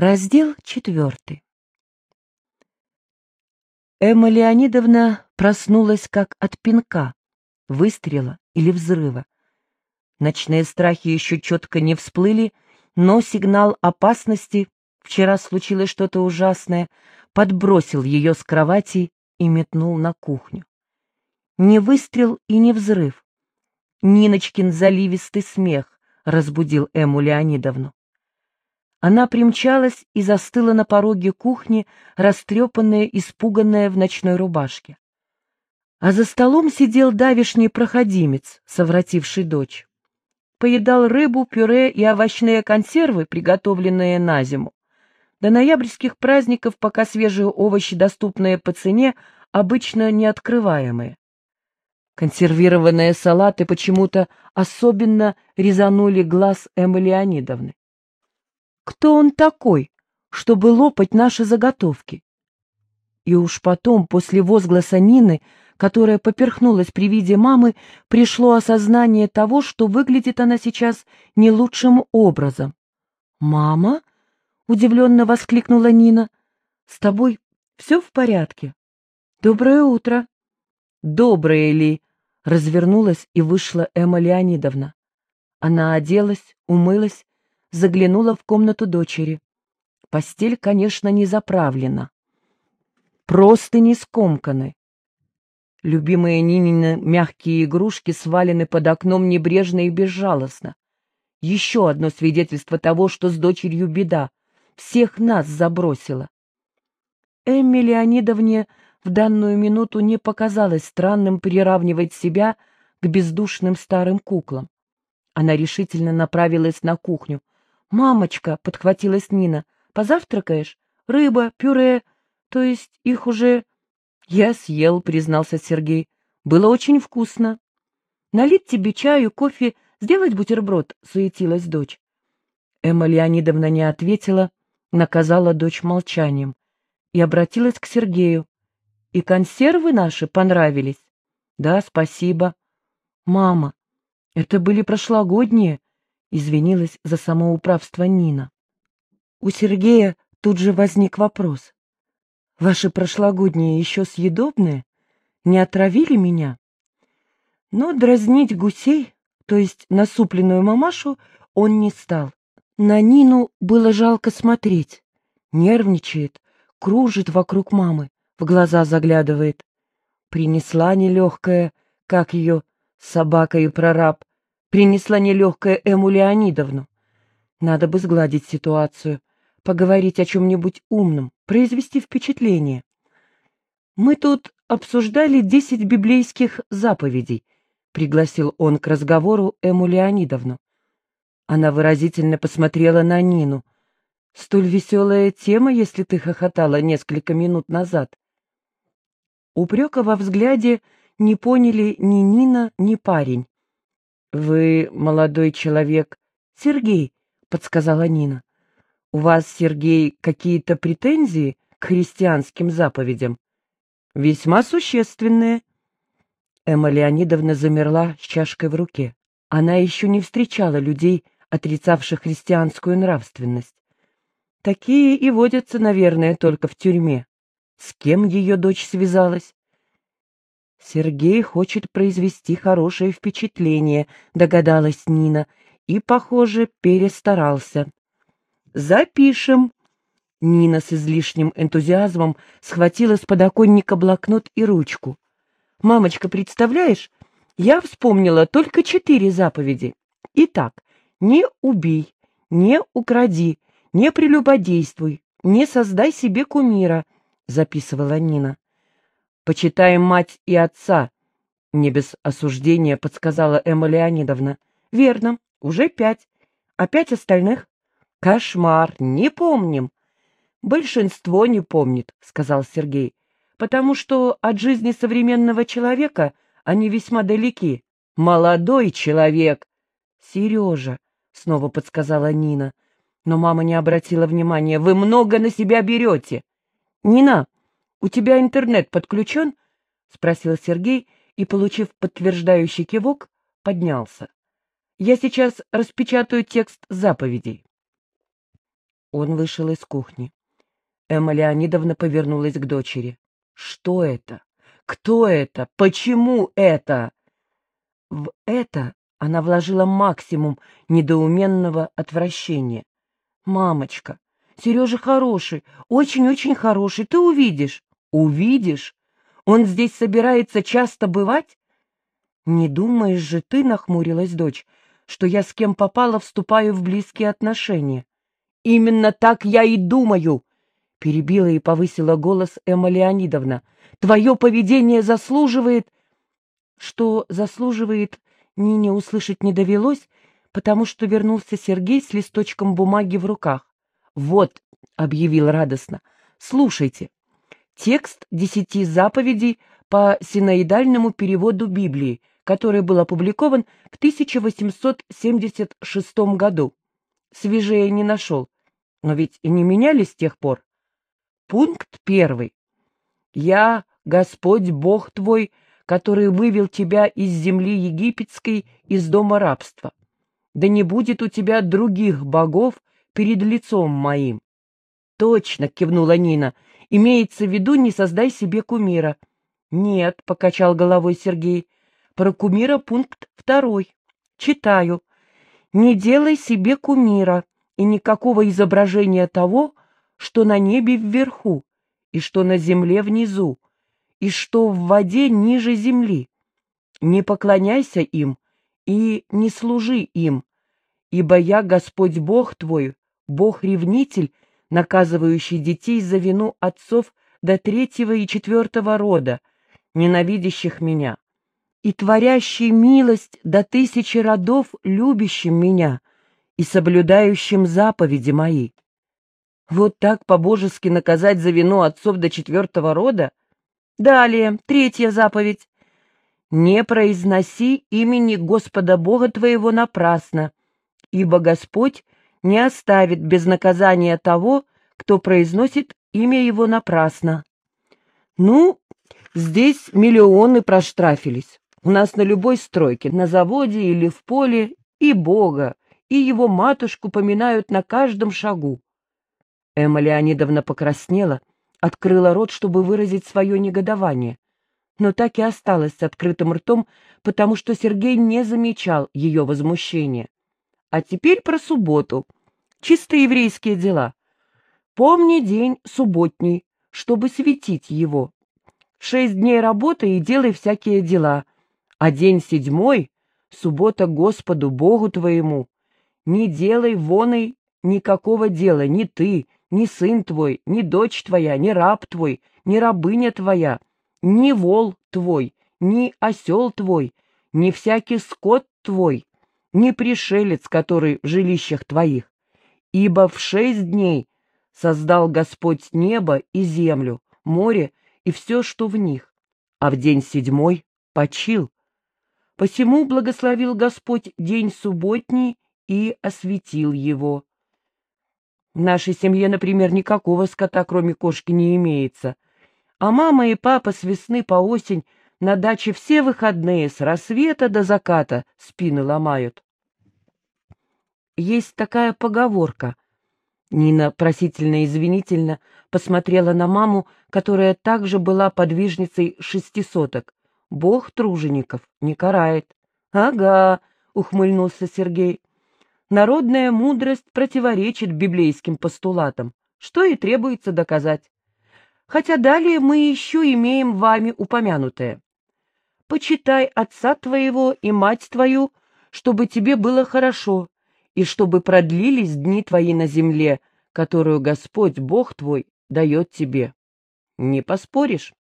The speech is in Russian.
Раздел четвертый. Эмма Леонидовна проснулась как от пинка, выстрела или взрыва. Ночные страхи еще четко не всплыли, но сигнал опасности, вчера случилось что-то ужасное, подбросил ее с кровати и метнул на кухню. Не выстрел и не взрыв. Ниночкин заливистый смех разбудил Эмму Леонидовну. Она примчалась и застыла на пороге кухни, растрепанная, испуганная в ночной рубашке. А за столом сидел давишний проходимец, совративший дочь. Поедал рыбу, пюре и овощные консервы, приготовленные на зиму. До ноябрьских праздников, пока свежие овощи, доступные по цене, обычно не открываемые. Консервированные салаты почему-то особенно резанули глаз Эммы Леонидовны. Кто он такой, чтобы лопать наши заготовки? И уж потом, после возгласа Нины, которая поперхнулась при виде мамы, пришло осознание того, что выглядит она сейчас не лучшим образом. «Мама?» — удивленно воскликнула Нина. «С тобой все в порядке?» «Доброе утро!» «Доброе ли?» — развернулась и вышла Эмма Леонидовна. Она оделась, умылась заглянула в комнату дочери. Постель, конечно, не заправлена. Просто не скомканы. Любимые Нинины мягкие игрушки свалены под окном небрежно и безжалостно. Еще одно свидетельство того, что с дочерью беда. Всех нас забросила. Эмме Леонидовне в данную минуту не показалось странным приравнивать себя к бездушным старым куклам. Она решительно направилась на кухню, «Мамочка», — подхватилась Нина, — «позавтракаешь? Рыба, пюре, то есть их уже...» «Я съел», — признался Сергей. «Было очень вкусно». «Налить тебе чаю, кофе, сделать бутерброд», — суетилась дочь. Эмма Леонидовна не ответила, наказала дочь молчанием и обратилась к Сергею. «И консервы наши понравились?» «Да, спасибо». «Мама, это были прошлогодние», извинилась за самоуправство Нина. У Сергея тут же возник вопрос. «Ваши прошлогодние еще съедобные? Не отравили меня?» Но дразнить гусей, то есть насупленную мамашу, он не стал. На Нину было жалко смотреть. Нервничает, кружит вокруг мамы, в глаза заглядывает. Принесла нелегкая, как ее, собака и прораб, принесла нелегкая Эму Леонидовну. Надо бы сгладить ситуацию, поговорить о чем-нибудь умном, произвести впечатление. Мы тут обсуждали десять библейских заповедей, пригласил он к разговору Эму Леонидовну. Она выразительно посмотрела на Нину. Столь веселая тема, если ты хохотала несколько минут назад. Упрека во взгляде не поняли ни Нина, ни парень. «Вы молодой человек...» «Сергей», — подсказала Нина. «У вас, Сергей, какие-то претензии к христианским заповедям?» «Весьма существенные». Эмма Леонидовна замерла с чашкой в руке. Она еще не встречала людей, отрицавших христианскую нравственность. Такие и водятся, наверное, только в тюрьме. С кем ее дочь связалась? Сергей хочет произвести хорошее впечатление, догадалась Нина, и, похоже, перестарался. Запишем. Нина с излишним энтузиазмом схватила с подоконника блокнот и ручку. Мамочка, представляешь, я вспомнила только четыре заповеди. Итак, не убей, не укради, не прелюбодействуй, не создай себе кумира, записывала Нина. Почитаем мать и отца, — не без осуждения подсказала Эмма Леонидовна. — Верно, уже пять. А пять остальных? — Кошмар, не помним. — Большинство не помнит, — сказал Сергей, — потому что от жизни современного человека они весьма далеки. Молодой человек. — Сережа, — снова подсказала Нина. Но мама не обратила внимания. — Вы много на себя берете. — Нина, «У тебя интернет подключен?» — спросил Сергей и, получив подтверждающий кивок, поднялся. «Я сейчас распечатаю текст заповедей». Он вышел из кухни. Эмма Леонидовна повернулась к дочери. «Что это? Кто это? Почему это?» В это она вложила максимум недоуменного отвращения. «Мамочка, Сережа хороший, очень-очень хороший, ты увидишь». «Увидишь? Он здесь собирается часто бывать?» «Не думаешь же ты, — нахмурилась дочь, — что я с кем попала вступаю в близкие отношения?» «Именно так я и думаю!» — перебила и повысила голос Эмма Леонидовна. «Твое поведение заслуживает...» Что заслуживает, Нине услышать не довелось, потому что вернулся Сергей с листочком бумаги в руках. «Вот», — объявил радостно, — «слушайте. Текст десяти заповедей по синоидальному переводу Библии, который был опубликован в 1876 году. Свежее не нашел, но ведь и не меняли с тех пор. Пункт первый. «Я, Господь Бог твой, который вывел тебя из земли египетской, из дома рабства. Да не будет у тебя других богов перед лицом моим». «Точно», — кивнула Нина, — «имеется в виду, не создай себе кумира». «Нет», — покачал головой Сергей, — «про кумира пункт второй. Читаю. Не делай себе кумира и никакого изображения того, что на небе вверху, и что на земле внизу, и что в воде ниже земли. Не поклоняйся им и не служи им, ибо я Господь Бог твой, Бог-ревнитель, наказывающий детей за вину отцов до третьего и четвертого рода, ненавидящих меня, и творящий милость до тысячи родов, любящим меня и соблюдающим заповеди мои. Вот так по-божески наказать за вину отцов до четвертого рода? Далее, третья заповедь. Не произноси имени Господа Бога твоего напрасно, ибо Господь не оставит без наказания того, кто произносит имя его напрасно. Ну, здесь миллионы проштрафились. У нас на любой стройке, на заводе или в поле и Бога, и его матушку поминают на каждом шагу. Эмма Леонидовна покраснела, открыла рот, чтобы выразить свое негодование, но так и осталась с открытым ртом, потому что Сергей не замечал ее возмущения. А теперь про субботу. Чисто еврейские дела. Помни день субботний, чтобы светить его. Шесть дней работы и делай всякие дела, а день седьмой — суббота Господу Богу твоему. Не делай воной никакого дела, ни ты, ни сын твой, ни дочь твоя, ни раб твой, ни рабыня твоя, ни вол твой, ни осел твой, ни всякий скот твой, ни пришелец, который в жилищах твоих. Ибо в шесть дней создал Господь небо и землю, море и все, что в них, а в день седьмой почил. Посему благословил Господь день субботний и осветил его. В нашей семье, например, никакого скота, кроме кошки, не имеется. А мама и папа с весны по осень на даче все выходные с рассвета до заката спины ломают. Есть такая поговорка. Нина просительно-извинительно посмотрела на маму, которая также была подвижницей шестисоток. Бог тружеников не карает. — Ага, — ухмыльнулся Сергей. Народная мудрость противоречит библейским постулатам, что и требуется доказать. Хотя далее мы еще имеем вами упомянутое. «Почитай отца твоего и мать твою, чтобы тебе было хорошо, и чтобы продлились дни твои на земле, которую Господь Бог твой дает тебе». Не поспоришь.